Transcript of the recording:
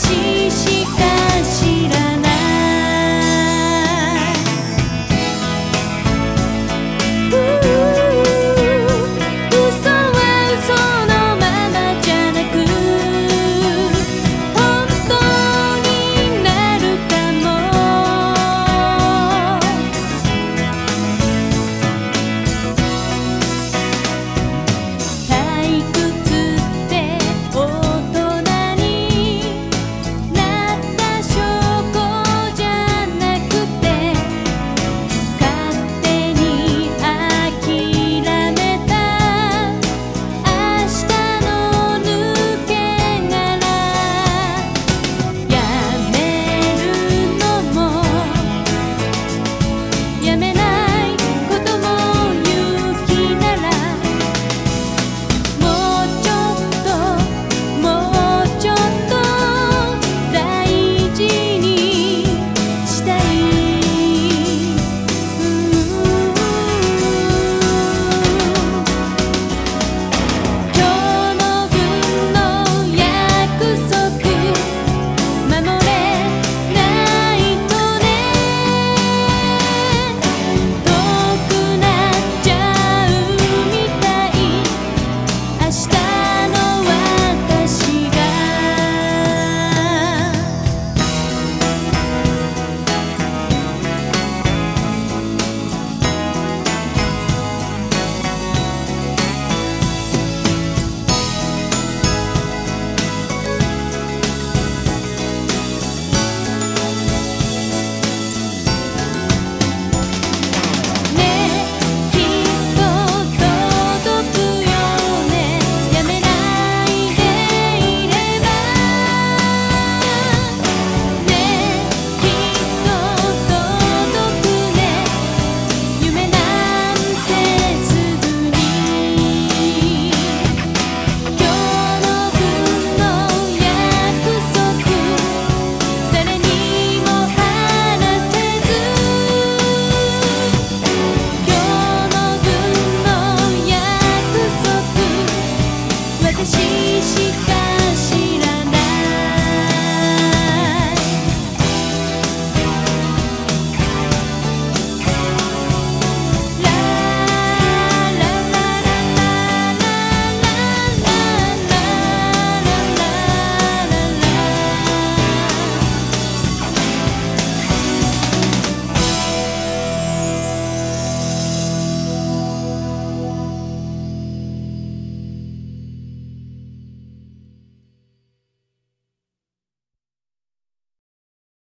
ししかし